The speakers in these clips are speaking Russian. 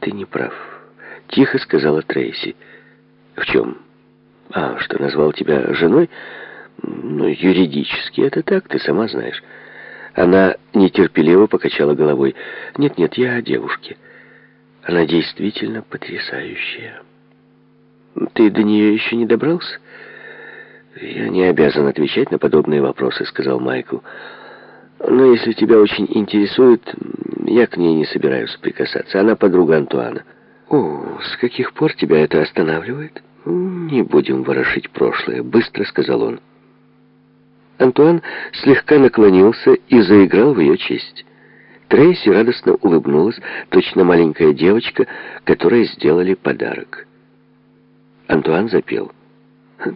ты не прав», — тихо сказала Трейси. «В чем? А, что назвал тебя женой? Ну, юридически это так, ты сама знаешь». Она нетерпеливо покачала головой. «Нет-нет, я о девушке. Она действительно потрясающая». «Ты до нее еще не добрался?» «Я не обязан отвечать на подобные вопросы», — сказал Майкл. «Но если тебя очень интересует, я к ней не собираюсь прикасаться. Она подруга Антуана». «О, с каких пор тебя это останавливает?» «Не будем ворошить прошлое», — быстро сказал он. Антуан слегка наклонился и заиграл в ее честь. Трейси радостно улыбнулась, точно маленькая девочка, которой сделали подарок. Антуан запел.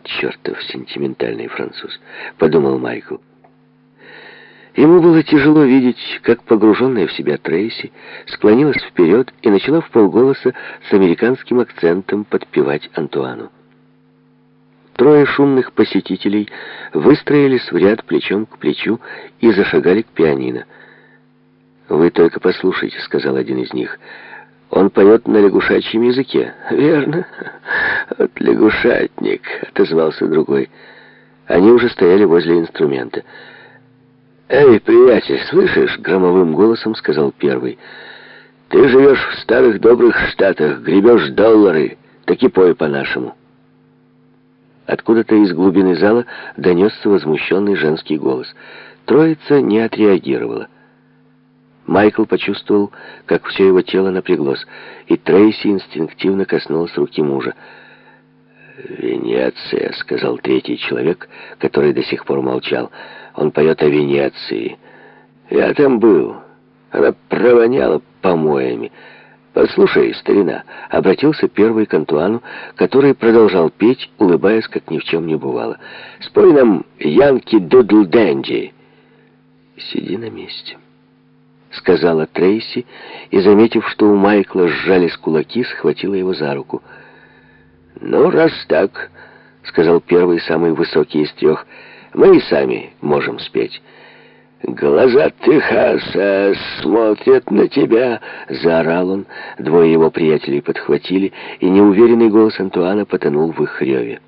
«Чертов сентиментальный француз», — подумал Майкл. Ему было тяжело видеть, как погруженная в себя Трейси склонилась вперед и начала в полголоса с американским акцентом подпевать Антуану. Трое шумных посетителей выстроились в ряд плечом к плечу и зашагали к пианино. «Вы только послушайте», — сказал один из них. «Он поет на лягушачьем языке». «Верно. Вот лягушатник», — отозвался другой. Они уже стояли возле инструмента. «Эй, приятель, слышишь?» — громовым голосом сказал первый. «Ты живешь в старых добрых штатах, гребешь доллары, так и пой по-нашему». Откуда-то из глубины зала донесся возмущенный женский голос. Троица не отреагировала. Майкл почувствовал, как все его тело напряглось, и Трейси инстинктивно коснулась руки мужа. «Венеция», — сказал третий человек, который до сих пор молчал. «Он поет о Венеции. Я там был. Она провоняла помоями». «Послушай, старина», — обратился первый к Антуану, который продолжал петь, улыбаясь, как ни в чем не бывало. «Спой нам «Янки Дудл Дэнди». «Сиди на месте», — сказала Трейси, и, заметив, что у Майкла сжались кулаки, схватила его за руку. «Ну, раз так», — сказал первый, самый высокий из трех, — «мы и сами можем спеть». «Глаза Техаса смотрят на тебя!» — заорал он. Двое его приятелей подхватили, и неуверенный голос Антуана потонул в их реве.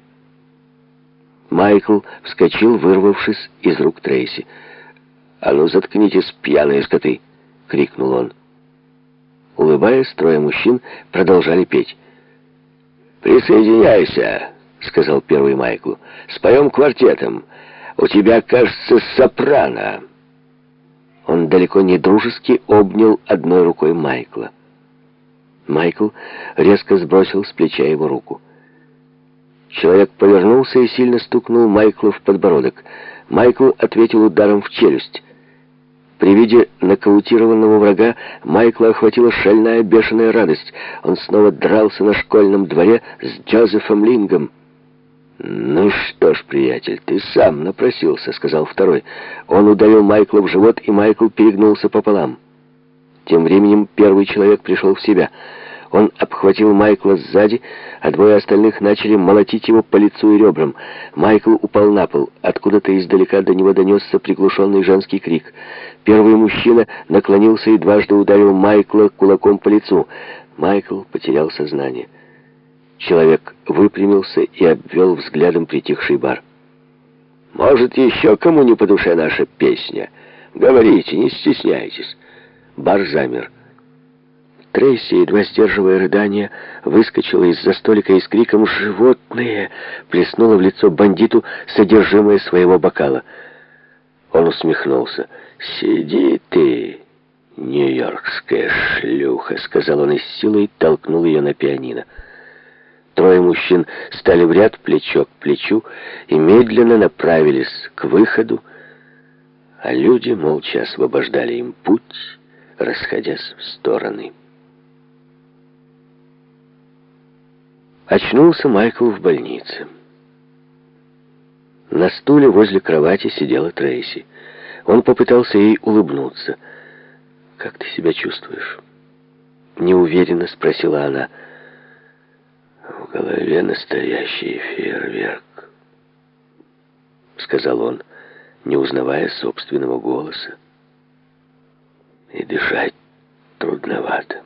Майкл вскочил, вырвавшись из рук Трейси. «А ну, заткнитесь, пьяные скоты!» — крикнул он. Улыбаясь, трое мужчин продолжали петь. «Присоединяйся!» — сказал первый Майклу. «Споем квартетом. У тебя, кажется, сопрано». Он далеко не дружески обнял одной рукой Майкла. Майкл резко сбросил с плеча его руку. Человек повернулся и сильно стукнул Майкла в подбородок. Майкл ответил ударом в челюсть. При виде нокаутированного врага Майкла охватила шальная бешеная радость. Он снова дрался на школьном дворе с Джозефом Лингом. «Ну что ж, приятель, ты сам напросился», — сказал второй. Он ударил Майкла в живот, и Майкл перегнулся пополам. Тем временем первый человек пришел в себя. Он обхватил Майкла сзади, а двое остальных начали молотить его по лицу и ребрам. Майкл упал на пол. Откуда-то издалека до него донесся приглушенный женский крик. Первый мужчина наклонился и дважды ударил Майкла кулаком по лицу. Майкл потерял сознание. Человек выпрямился и обвел взглядом притихший бар. «Может, еще кому не по душе наша песня? Говорите, не стесняйтесь». Бар замер. Трейси, едва сдерживая рыдание, выскочила из-за столика и с криком «Животные!» плеснула в лицо бандиту содержимое своего бокала. Он усмехнулся. «Сиди ты, нью-йоркская шлюха!» — сказал он и с силой толкнул ее на пианино. Трое мужчин стали в ряд плечо к плечу и медленно направились к выходу, а люди молча освобождали им путь, расходясь в стороны. Очнулся Майкл в больнице. На стуле возле кровати сидела Трейси. Он попытался ей улыбнуться. «Как ты себя чувствуешь?» Неуверенно спросила она. В голове настоящий фейерверк, сказал он, не узнавая собственного голоса. И дышать трудновато.